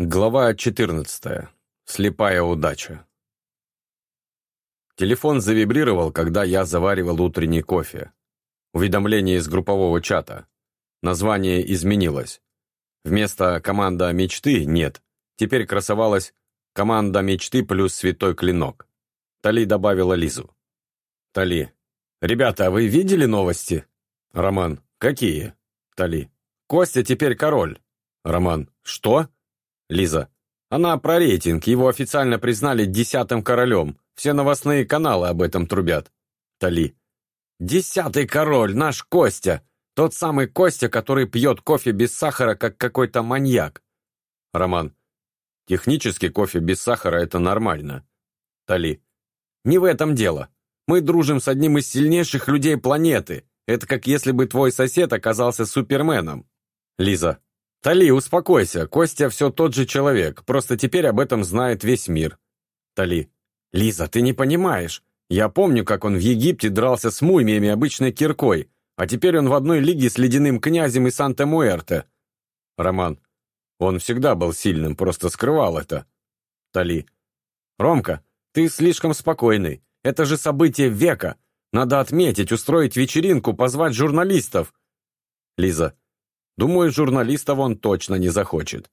Глава 14. Слепая удача. Телефон завибрировал, когда я заваривал утренний кофе. Уведомление из группового чата. Название изменилось. Вместо «Команда мечты» нет. Теперь красовалась «Команда мечты плюс святой клинок». Тали добавила Лизу. Тали. «Ребята, вы видели новости?» Роман. «Какие?» Тали. «Костя теперь король». Роман. «Что?» Лиза. Она про рейтинг, его официально признали десятым королем. Все новостные каналы об этом трубят. Тали. Десятый король, наш Костя. Тот самый Костя, который пьет кофе без сахара, как какой-то маньяк. Роман. Технически кофе без сахара – это нормально. Тали. Не в этом дело. Мы дружим с одним из сильнейших людей планеты. Это как если бы твой сосед оказался суперменом. Лиза. «Тали, успокойся, Костя все тот же человек, просто теперь об этом знает весь мир». Тали. «Лиза, ты не понимаешь. Я помню, как он в Египте дрался с мумиями обычной киркой, а теперь он в одной лиге с ледяным князем и Санта-Муэрте». Роман. «Он всегда был сильным, просто скрывал это». Тали. «Ромка, ты слишком спокойный. Это же событие века. Надо отметить, устроить вечеринку, позвать журналистов». Лиза. Думаю, журналистов он точно не захочет.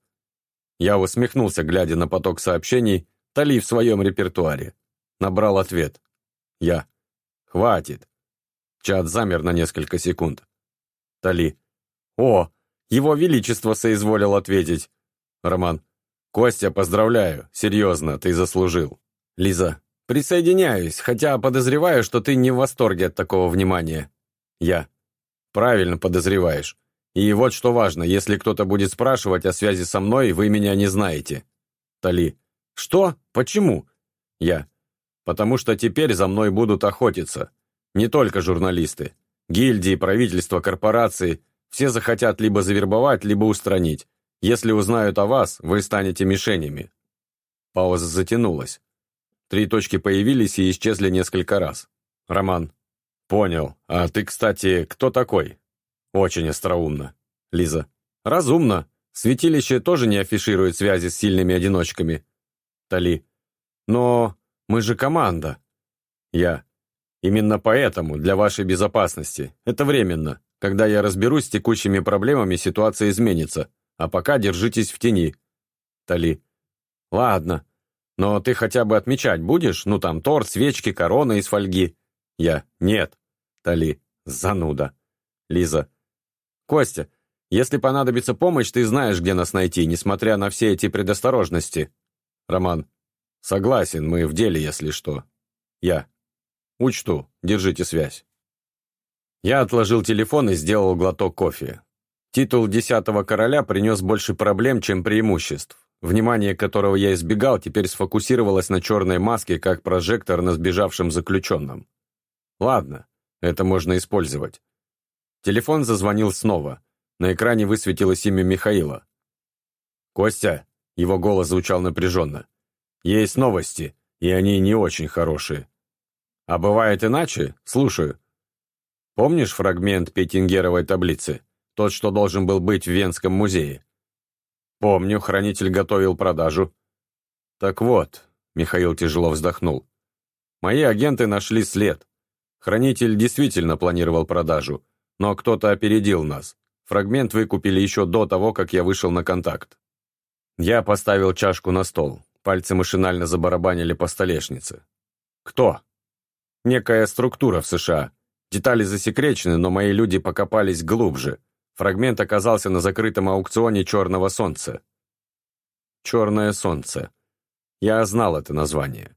Я усмехнулся, глядя на поток сообщений, Тали в своем репертуаре. Набрал ответ. Я. Хватит. Чат замер на несколько секунд. Тали. О, его величество соизволил ответить. Роман. Костя, поздравляю. Серьезно, ты заслужил. Лиза. Присоединяюсь, хотя подозреваю, что ты не в восторге от такого внимания. Я. Правильно подозреваешь. И вот что важно, если кто-то будет спрашивать о связи со мной, вы меня не знаете. Тали. Что? Почему? Я. Потому что теперь за мной будут охотиться. Не только журналисты. Гильдии, правительства, корпорации. Все захотят либо завербовать, либо устранить. Если узнают о вас, вы станете мишенями. Пауза затянулась. Три точки появились и исчезли несколько раз. Роман. Понял. А ты, кстати, кто такой? Очень остроумно. Лиза. Разумно. Святилище тоже не афиширует связи с сильными одиночками. Тали. Но мы же команда. Я. Именно поэтому, для вашей безопасности. Это временно. Когда я разберусь с текущими проблемами, ситуация изменится. А пока держитесь в тени. Тали. Ладно. Но ты хотя бы отмечать будешь? Ну там торт, свечки, корона из фольги. Я. Нет. Тали. Зануда. Лиза. «Костя, если понадобится помощь, ты знаешь, где нас найти, несмотря на все эти предосторожности». Роман. «Согласен, мы в деле, если что». Я. «Учту, держите связь». Я отложил телефон и сделал глоток кофе. Титул десятого короля принес больше проблем, чем преимуществ. Внимание которого я избегал, теперь сфокусировалось на черной маске, как прожектор на сбежавшем заключенном. Ладно, это можно использовать. Телефон зазвонил снова. На экране высветилось имя Михаила. «Костя!» — его голос звучал напряженно. «Есть новости, и они не очень хорошие. А бывает иначе? Слушаю. Помнишь фрагмент Петингеровой таблицы? Тот, что должен был быть в Венском музее?» «Помню, хранитель готовил продажу». «Так вот», — Михаил тяжело вздохнул, — «мои агенты нашли след. Хранитель действительно планировал продажу, но кто-то опередил нас. Фрагмент выкупили еще до того, как я вышел на контакт. Я поставил чашку на стол. Пальцы машинально забарабанили по столешнице. Кто? Некая структура в США. Детали засекречены, но мои люди покопались глубже. Фрагмент оказался на закрытом аукционе «Черного солнца». «Черное солнце». Я знал это название.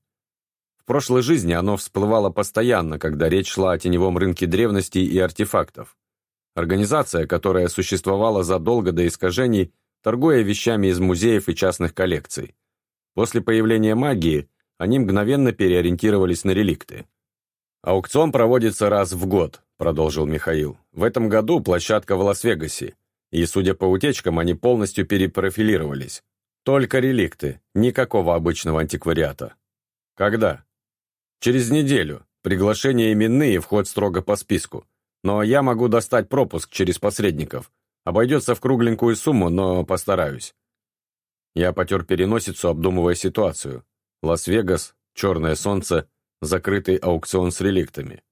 В прошлой жизни оно всплывало постоянно, когда речь шла о теневом рынке древностей и артефактов. Организация, которая существовала задолго до искажений, торгуя вещами из музеев и частных коллекций. После появления магии они мгновенно переориентировались на реликты. «Аукцион проводится раз в год», — продолжил Михаил. «В этом году площадка в Лас-Вегасе, и, судя по утечкам, они полностью перепрофилировались. Только реликты, никакого обычного антиквариата». «Когда?» Через неделю. Приглашения именные, вход строго по списку. Но я могу достать пропуск через посредников. Обойдется в кругленькую сумму, но постараюсь. Я потер переносицу, обдумывая ситуацию. Лас-Вегас, черное солнце, закрытый аукцион с реликтами.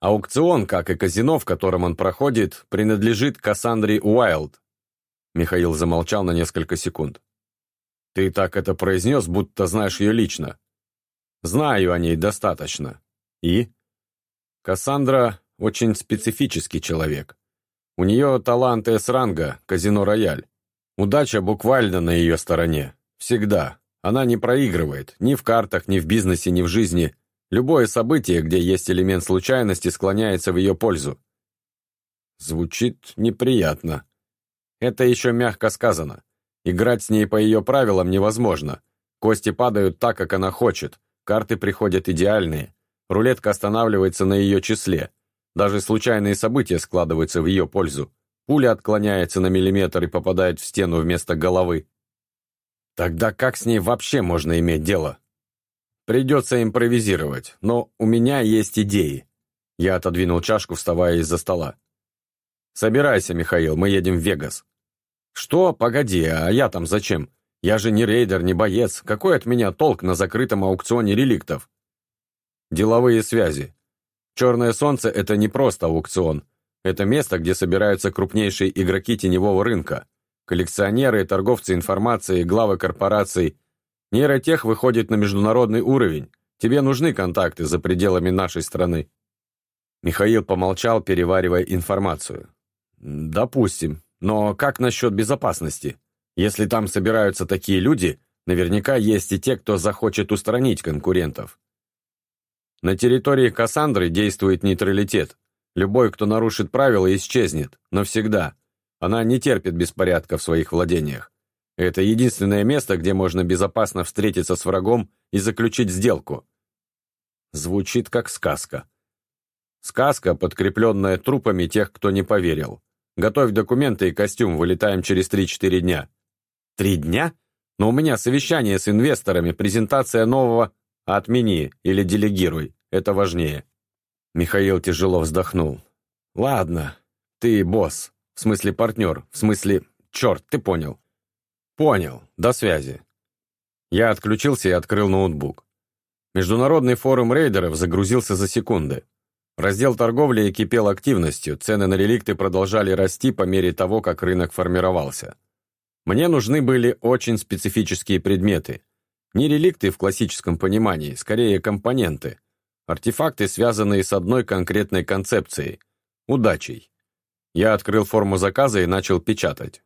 Аукцион, как и казино, в котором он проходит, принадлежит Кассандре Уайлд. Михаил замолчал на несколько секунд. Ты так это произнес, будто знаешь ее лично. Знаю о ней достаточно. И? Кассандра очень специфический человек. У нее талант С-ранга, казино «Рояль». Удача буквально на ее стороне. Всегда. Она не проигрывает. Ни в картах, ни в бизнесе, ни в жизни. Любое событие, где есть элемент случайности, склоняется в ее пользу. Звучит неприятно. Это еще мягко сказано. Играть с ней по ее правилам невозможно. Кости падают так, как она хочет. Карты приходят идеальные. Рулетка останавливается на ее числе. Даже случайные события складываются в ее пользу. Пуля отклоняется на миллиметр и попадает в стену вместо головы. Тогда как с ней вообще можно иметь дело? Придется импровизировать, но у меня есть идеи. Я отодвинул чашку, вставая из-за стола. «Собирайся, Михаил, мы едем в Вегас». «Что? Погоди, а я там зачем? Я же не рейдер, не боец. Какой от меня толк на закрытом аукционе реликтов?» «Деловые связи. Черное солнце – это не просто аукцион. Это место, где собираются крупнейшие игроки теневого рынка. Коллекционеры, торговцы информацией, главы корпораций. Нейротех выходит на международный уровень. Тебе нужны контакты за пределами нашей страны. Михаил помолчал, переваривая информацию. «Допустим. Но как насчет безопасности? Если там собираются такие люди, наверняка есть и те, кто захочет устранить конкурентов. На территории Кассандры действует нейтралитет. Любой, кто нарушит правила, исчезнет. Навсегда. Она не терпит беспорядка в своих владениях. Это единственное место, где можно безопасно встретиться с врагом и заключить сделку. Звучит как сказка. Сказка, подкрепленная трупами тех, кто не поверил. Готовь документы и костюм, вылетаем через 3-4 дня. Три дня? Но у меня совещание с инвесторами, презентация нового... Отмени или делегируй, это важнее. Михаил тяжело вздохнул. «Ладно, ты босс, в смысле партнер, в смысле... Черт, ты понял». «Понял, до связи». Я отключился и открыл ноутбук. Международный форум рейдеров загрузился за секунды. Раздел торговли кипел активностью, цены на реликты продолжали расти по мере того, как рынок формировался. Мне нужны были очень специфические предметы. Не реликты в классическом понимании, скорее компоненты, Артефакты, связанные с одной конкретной концепцией – удачей. Я открыл форму заказа и начал печатать.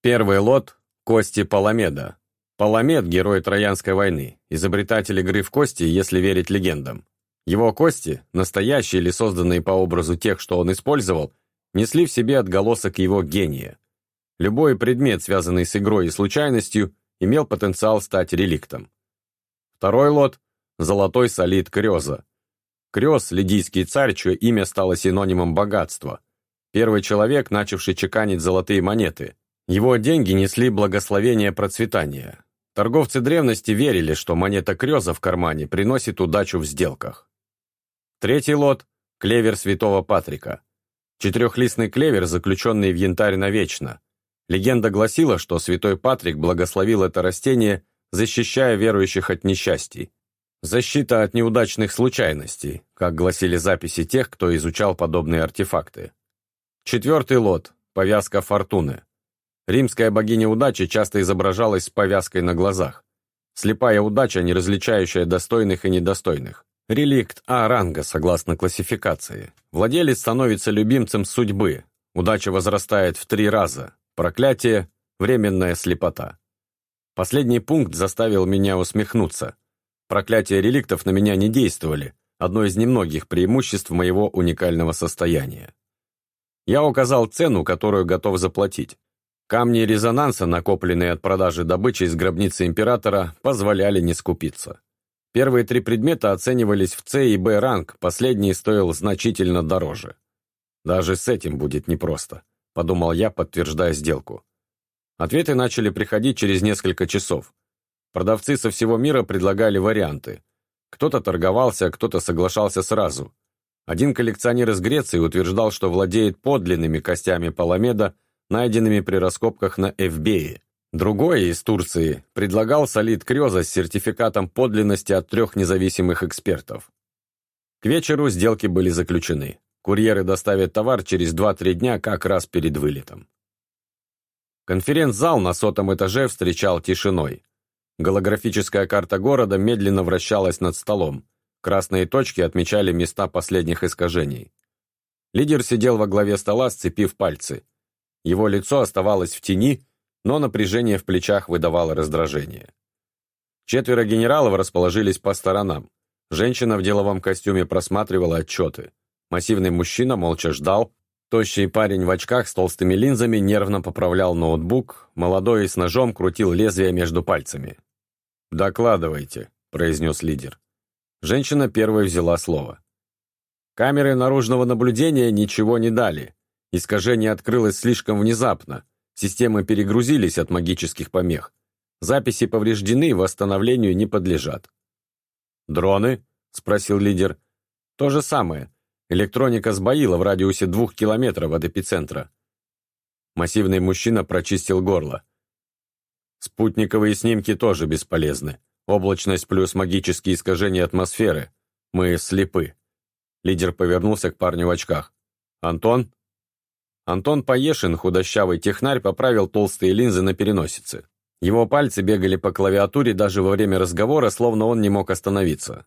Первый лот – кости Паламеда. Паламед – герой Троянской войны, изобретатель игры в кости, если верить легендам. Его кости, настоящие или созданные по образу тех, что он использовал, несли в себе отголосок его гения. Любой предмет, связанный с игрой и случайностью, имел потенциал стать реликтом. Второй лот – золотой солид Крёза. Крёз – лидийский царь, чье имя стало синонимом богатства. Первый человек, начавший чеканить золотые монеты. Его деньги несли благословение процветания. Торговцы древности верили, что монета Крёза в кармане приносит удачу в сделках. Третий лот – клевер святого Патрика. Четырехлистный клевер, заключенный в янтарь навечно. Легенда гласила, что святой Патрик благословил это растение, защищая верующих от несчастий. Защита от неудачных случайностей, как гласили записи тех, кто изучал подобные артефакты. Четвертый лот – повязка фортуны. Римская богиня удачи часто изображалась с повязкой на глазах. Слепая удача, не различающая достойных и недостойных. Реликт А-ранга, согласно классификации. Владелец становится любимцем судьбы. Удача возрастает в три раза. Проклятие – временная слепота. Последний пункт заставил меня усмехнуться – Проклятия реликтов на меня не действовали, одно из немногих преимуществ моего уникального состояния. Я указал цену, которую готов заплатить. Камни резонанса, накопленные от продажи добычи из гробницы императора, позволяли не скупиться. Первые три предмета оценивались в С и Б ранг, последний стоил значительно дороже. Даже с этим будет непросто, подумал я, подтверждая сделку. Ответы начали приходить через несколько часов. Продавцы со всего мира предлагали варианты. Кто-то торговался, кто-то соглашался сразу. Один коллекционер из Греции утверждал, что владеет подлинными костями Паламеда, найденными при раскопках на Эвбее. Другой из Турции предлагал солид Крёза с сертификатом подлинности от трех независимых экспертов. К вечеру сделки были заключены. Курьеры доставят товар через 2-3 дня как раз перед вылетом. Конференц-зал на сотом этаже встречал тишиной. Голографическая карта города медленно вращалась над столом. Красные точки отмечали места последних искажений. Лидер сидел во главе стола, сцепив пальцы. Его лицо оставалось в тени, но напряжение в плечах выдавало раздражение. Четверо генералов расположились по сторонам. Женщина в деловом костюме просматривала отчеты. Массивный мужчина молча ждал. Тощий парень в очках с толстыми линзами нервно поправлял ноутбук, молодой с ножом крутил лезвие между пальцами. «Докладывайте», — произнес лидер. Женщина первой взяла слово. Камеры наружного наблюдения ничего не дали. Искажение открылось слишком внезапно. Системы перегрузились от магических помех. Записи повреждены, восстановлению не подлежат. «Дроны?» — спросил лидер. «То же самое. Электроника сбоила в радиусе двух километров от эпицентра». Массивный мужчина прочистил горло. «Спутниковые снимки тоже бесполезны. Облачность плюс магические искажения атмосферы. Мы слепы». Лидер повернулся к парню в очках. «Антон?» Антон Поешин, худощавый технарь, поправил толстые линзы на переносице. Его пальцы бегали по клавиатуре даже во время разговора, словно он не мог остановиться.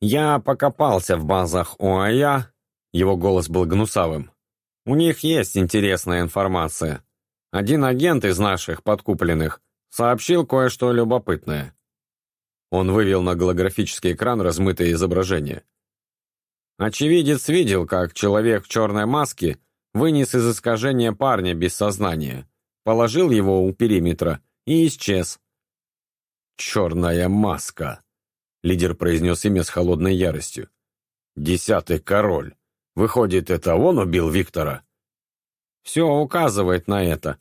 «Я покопался в базах ОАЯ», — его голос был гнусавым. «У них есть интересная информация. Один агент из наших подкупленных сообщил кое-что любопытное». Он вывел на голографический экран размытое изображение. Очевидец видел, как человек в черной маске вынес из искажения парня без сознания, положил его у периметра и исчез. «Черная маска», — лидер произнес имя с холодной яростью. «Десятый король. Выходит, это он убил Виктора?» «Все указывает на это.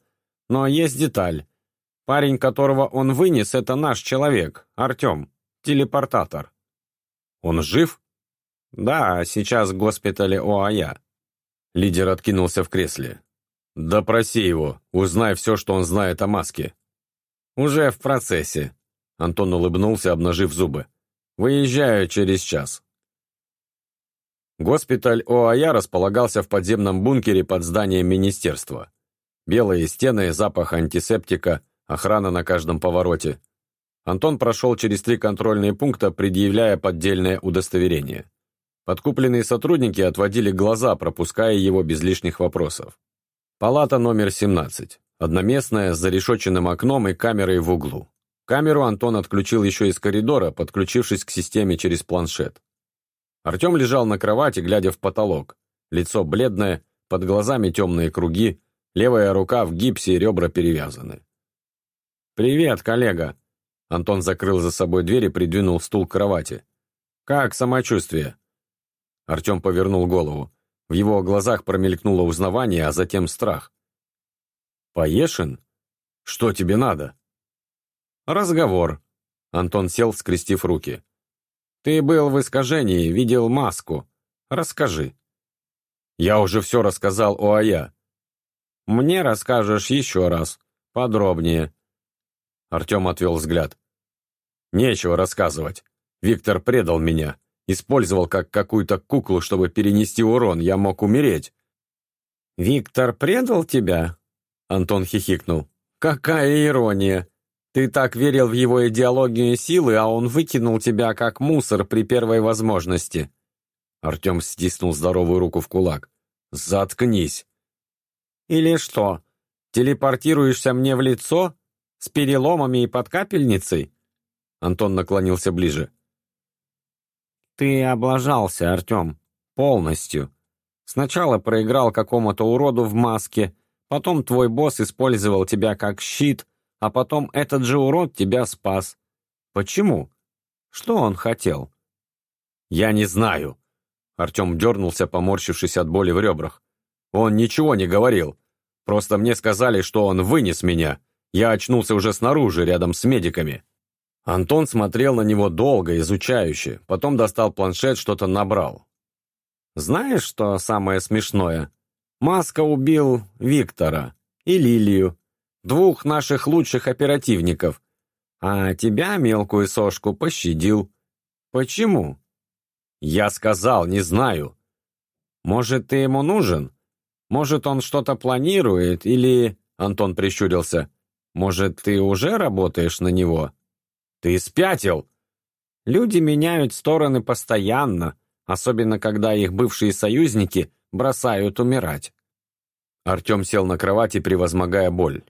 Но есть деталь. Парень, которого он вынес, это наш человек, Артем, телепортатор». «Он жив?» «Да, сейчас в госпитале ОАЯ». Лидер откинулся в кресле. «Допроси его, узнай все, что он знает о маске». «Уже в процессе», — Антон улыбнулся, обнажив зубы. «Выезжаю через час». Госпиталь ОАЯ располагался в подземном бункере под зданием министерства. Белые стены, запах антисептика, охрана на каждом повороте. Антон прошел через три контрольные пункта, предъявляя поддельное удостоверение. Подкупленные сотрудники отводили глаза, пропуская его без лишних вопросов. Палата номер 17. Одноместная, с зарешоченным окном и камерой в углу. Камеру Антон отключил еще из коридора, подключившись к системе через планшет. Артем лежал на кровати, глядя в потолок. Лицо бледное, под глазами темные круги, левая рука в гипсе и ребра перевязаны. «Привет, коллега!» Антон закрыл за собой дверь и придвинул стул к кровати. «Как самочувствие?» Артем повернул голову. В его глазах промелькнуло узнавание, а затем страх. «Поешин? Что тебе надо?» «Разговор». Антон сел, скрестив руки. «Ты был в искажении, видел маску. Расскажи». «Я уже все рассказал о Ая». «Мне расскажешь еще раз, подробнее». Артем отвел взгляд. «Нечего рассказывать. Виктор предал меня. Использовал как какую-то куклу, чтобы перенести урон. Я мог умереть. «Виктор предал тебя?» Антон хихикнул. «Какая ирония! Ты так верил в его идеологию силы, а он выкинул тебя как мусор при первой возможности». Артем стиснул здоровую руку в кулак. «Заткнись!» «Или что, телепортируешься мне в лицо? С переломами и под капельницей?» Антон наклонился ближе. «Ты облажался, Артем. Полностью. Сначала проиграл какому-то уроду в маске, потом твой босс использовал тебя как щит, а потом этот же урод тебя спас. Почему? Что он хотел?» «Я не знаю». Артем дернулся, поморщившись от боли в ребрах. «Он ничего не говорил. Просто мне сказали, что он вынес меня. Я очнулся уже снаружи, рядом с медиками». Антон смотрел на него долго, изучающе, потом достал планшет, что-то набрал. «Знаешь, что самое смешное? Маска убил Виктора и Лилию. Двух наших лучших оперативников. А тебя, мелкую сошку, пощадил. Почему? Я сказал, не знаю. Может, ты ему нужен? Может, он что-то планирует или...» Антон прищурился. «Может, ты уже работаешь на него?» «Ты спятил!» «Люди меняют стороны постоянно, особенно когда их бывшие союзники бросают умирать». Артем сел на кровати, превозмогая боль.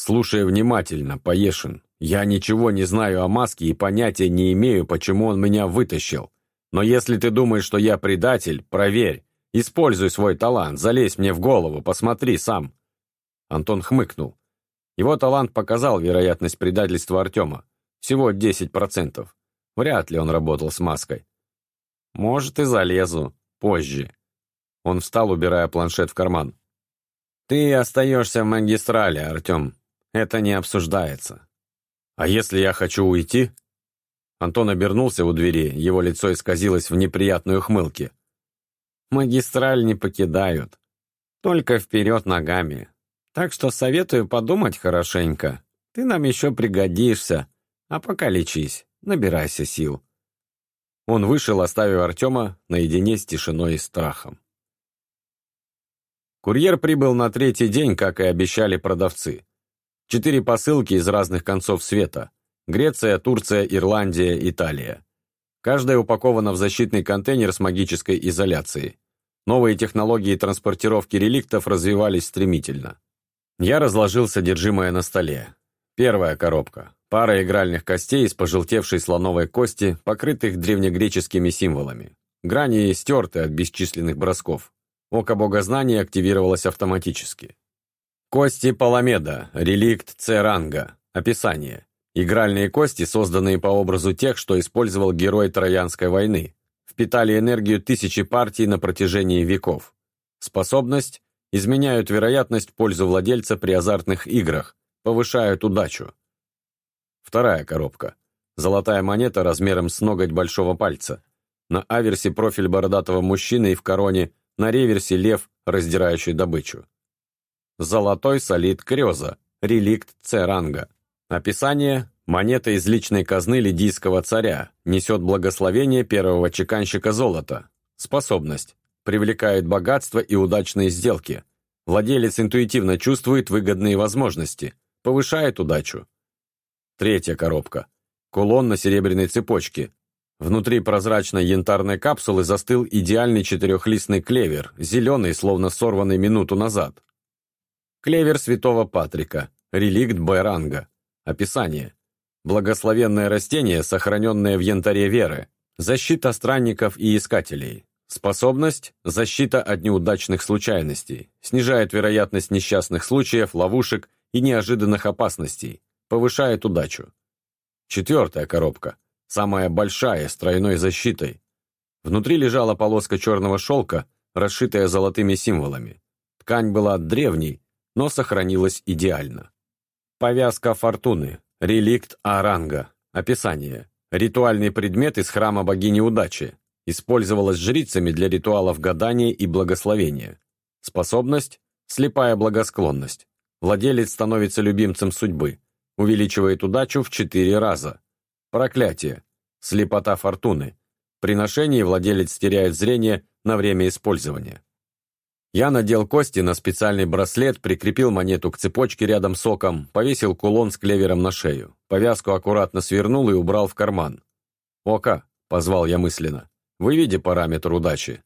«Слушай внимательно, Поешин. Я ничего не знаю о маске и понятия не имею, почему он меня вытащил. Но если ты думаешь, что я предатель, проверь. Используй свой талант, залезь мне в голову, посмотри сам». Антон хмыкнул. Его талант показал вероятность предательства Артема. Всего 10%. Вряд ли он работал с маской. «Может, и залезу. Позже». Он встал, убирая планшет в карман. «Ты остаешься в магистрале, Артем. Это не обсуждается». «А если я хочу уйти?» Антон обернулся у двери, его лицо исказилось в неприятной ухмылке. Магистраль не покидают. Только вперед ногами. Так что советую подумать хорошенько. Ты нам еще пригодишься. А пока лечись, набирайся сил. Он вышел, оставив Артема наедине с тишиной и страхом. Курьер прибыл на третий день, как и обещали продавцы. Четыре посылки из разных концов света. Греция, Турция, Ирландия, Италия. Каждая упакована в защитный контейнер с магической изоляцией. Новые технологии транспортировки реликтов развивались стремительно. Я разложил содержимое на столе. Первая коробка. Пара игральных костей из пожелтевшей слоновой кости, покрытых древнегреческими символами. Грани стерты от бесчисленных бросков. Око богознания активировалось автоматически. Кости Паламеда, реликт С-ранга. Описание. Игральные кости, созданные по образу тех, что использовал герой Троянской войны, впитали энергию тысячи партий на протяжении веков. Способность – изменяют вероятность пользу владельца при азартных играх, повышают удачу. Вторая коробка. Золотая монета размером с ноготь большого пальца. На аверсе профиль бородатого мужчины и в короне, на реверсе лев, раздирающий добычу. Золотой солид Крёза, реликт С-ранга. Описание Монета из личной казны лидийского царя несет благословение первого чеканщика золота. Способность. Привлекает богатство и удачные сделки. Владелец интуитивно чувствует выгодные возможности. Повышает удачу. Третья коробка. Кулон на серебряной цепочке. Внутри прозрачной янтарной капсулы застыл идеальный четырехлистный клевер, зеленый, словно сорванный минуту назад. Клевер святого Патрика. Реликт Байранга. Описание. Благословенное растение, сохраненное в янтаре веры. Защита странников и искателей. Способность – защита от неудачных случайностей. Снижает вероятность несчастных случаев, ловушек и неожиданных опасностей. Повышает удачу. Четвертая коробка. Самая большая, с тройной защитой. Внутри лежала полоска черного шелка, расшитая золотыми символами. Ткань была древней, но сохранилась идеально. Повязка фортуны. Реликт Аранга. Описание. Ритуальный предмет из храма богини удачи. Использовалась жрицами для ритуалов гадания и благословения. Способность – слепая благосклонность. Владелец становится любимцем судьбы. Увеличивает удачу в 4 раза. Проклятие. Слепота фортуны. При ношении владелец теряет зрение на время использования. Я надел кости на специальный браслет, прикрепил монету к цепочке рядом с оком, повесил кулон с клевером на шею. Повязку аккуратно свернул и убрал в карман. «Ока», — позвал я мысленно, — «выведи параметр удачи».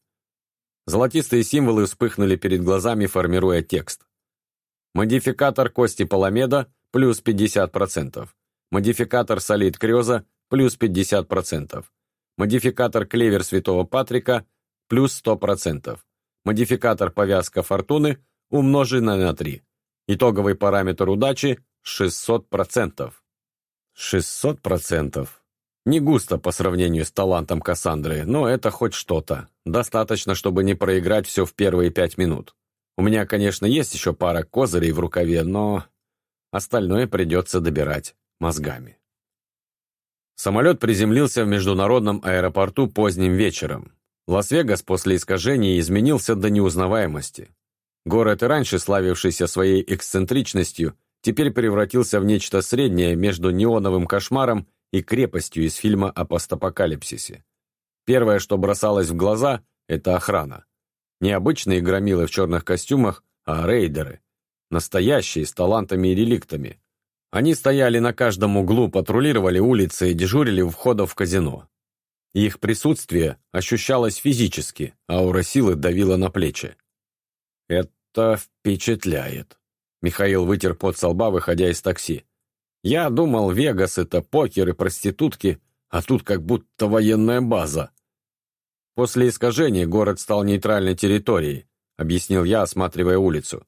Золотистые символы вспыхнули перед глазами, формируя текст. Модификатор кости Паламеда – плюс 50%. Модификатор солид Крёза – плюс 50%. Модификатор клевер Святого Патрика – плюс 100% модификатор повязка фортуны умноженный на 3. Итоговый параметр удачи 600%. 600%. Не густо по сравнению с талантом Кассандры, но это хоть что-то. Достаточно, чтобы не проиграть все в первые пять минут. У меня, конечно, есть еще пара козырей в рукаве, но остальное придется добирать мозгами. Самолет приземлился в международном аэропорту поздним вечером. Лас-Вегас после искажений изменился до неузнаваемости. Город, и раньше славившийся своей эксцентричностью, теперь превратился в нечто среднее между неоновым кошмаром и крепостью из фильма о постапокалипсисе. Первое, что бросалось в глаза, это охрана. Не обычные громилы в черных костюмах, а рейдеры. Настоящие, с талантами и реликтами. Они стояли на каждом углу, патрулировали улицы и дежурили у входа в казино. Их присутствие ощущалось физически, аура силы давила на плечи. «Это впечатляет», — Михаил вытер пот со лба, выходя из такси. «Я думал, Вегас — это покер и проститутки, а тут как будто военная база». «После искажений город стал нейтральной территорией», — объяснил я, осматривая улицу.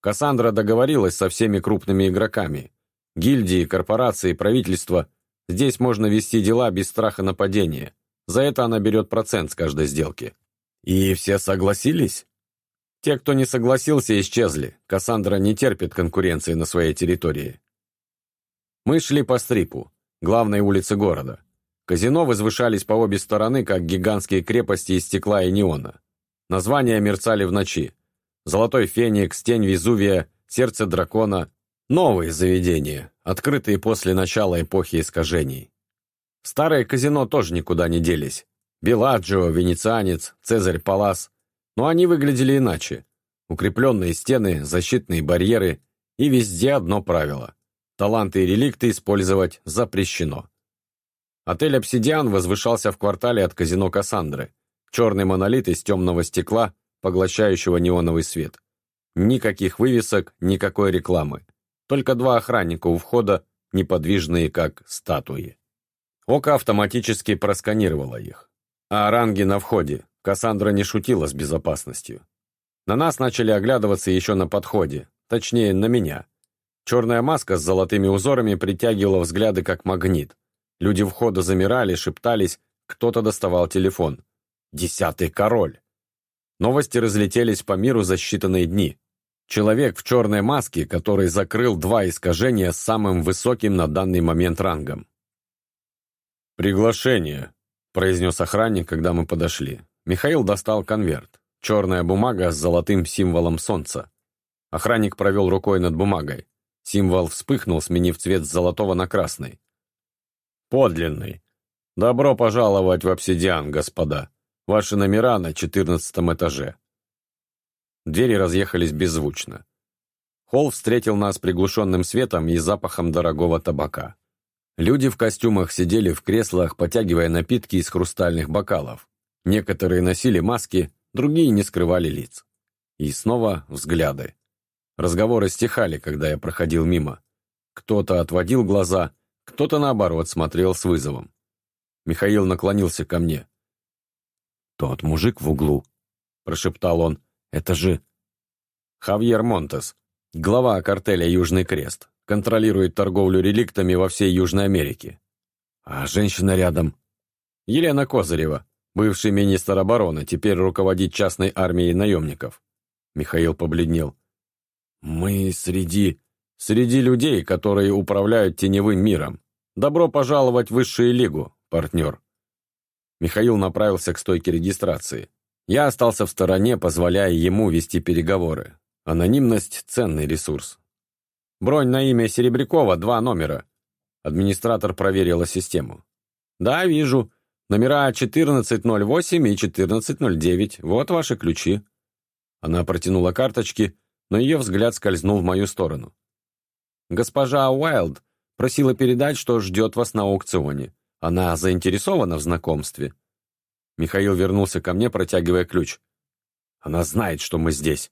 Кассандра договорилась со всеми крупными игроками. Гильдии, корпорации, правительства. Здесь можно вести дела без страха нападения. За это она берет процент с каждой сделки. И все согласились? Те, кто не согласился, исчезли. Кассандра не терпит конкуренции на своей территории. Мы шли по стрипу, главной улице города. Казино возвышались по обе стороны, как гигантские крепости из стекла и неона. Названия мерцали в ночи. Золотой Феникс, Тень Везувия, Сердце Дракона. Новые заведения, открытые после начала эпохи искажений. Старые казино тоже никуда не делись. Беладжио, Венецианец, Цезарь Палас. Но они выглядели иначе. Укрепленные стены, защитные барьеры и везде одно правило. Таланты и реликты использовать запрещено. Отель «Обсидиан» возвышался в квартале от казино «Кассандры». Черный монолит из темного стекла, поглощающего неоновый свет. Никаких вывесок, никакой рекламы. Только два охранника у входа, неподвижные как статуи. Око автоматически просканировало их. А ранги на входе. Кассандра не шутила с безопасностью. На нас начали оглядываться еще на подходе, точнее, на меня. Черная маска с золотыми узорами притягивала взгляды как магнит. Люди входа замирали, шептались, кто-то доставал телефон. «Десятый король!» Новости разлетелись по миру за считанные дни. Человек в черной маске, который закрыл два искажения с самым высоким на данный момент рангом. «Приглашение», — произнес охранник, когда мы подошли. Михаил достал конверт. Черная бумага с золотым символом солнца. Охранник провел рукой над бумагой. Символ вспыхнул, сменив цвет с золотого на красный. Подлинный. Добро пожаловать в обсидиан, господа. Ваши номера на четырнадцатом этаже. Двери разъехались беззвучно. Холл встретил нас приглушенным светом и запахом дорогого табака. Люди в костюмах сидели в креслах, потягивая напитки из хрустальных бокалов. Некоторые носили маски, другие не скрывали лиц. И снова взгляды. Разговоры стихали, когда я проходил мимо. Кто-то отводил глаза, кто-то, наоборот, смотрел с вызовом. Михаил наклонился ко мне. «Тот мужик в углу», — прошептал он. «Это же...» Хавьер Монтес, глава картеля «Южный крест», контролирует торговлю реликтами во всей Южной Америке. А женщина рядом. Елена Козырева, бывший министр обороны, теперь руководит частной армией наемников. Михаил побледнел. «Мы среди...» Среди людей, которые управляют теневым миром. Добро пожаловать в высшую лигу, партнер. Михаил направился к стойке регистрации. Я остался в стороне, позволяя ему вести переговоры. Анонимность – ценный ресурс. Бронь на имя Серебрякова, два номера. Администратор проверила систему. Да, вижу. Номера 1408 и 1409. Вот ваши ключи. Она протянула карточки, но ее взгляд скользнул в мою сторону. Госпожа Уайлд просила передать, что ждет вас на аукционе. Она заинтересована в знакомстве». Михаил вернулся ко мне, протягивая ключ. «Она знает, что мы здесь».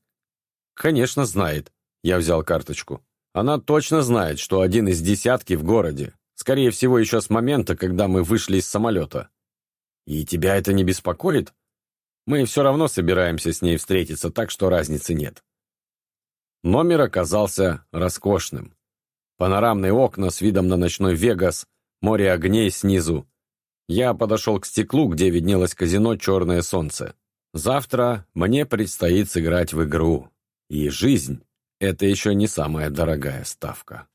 «Конечно, знает». Я взял карточку. «Она точно знает, что один из десятки в городе. Скорее всего, еще с момента, когда мы вышли из самолета». «И тебя это не беспокоит?» «Мы все равно собираемся с ней встретиться, так что разницы нет». Номер оказался роскошным. Панорамные окна с видом на ночной Вегас, море огней снизу. Я подошел к стеклу, где виднелось казино «Черное солнце». Завтра мне предстоит сыграть в игру. И жизнь — это еще не самая дорогая ставка.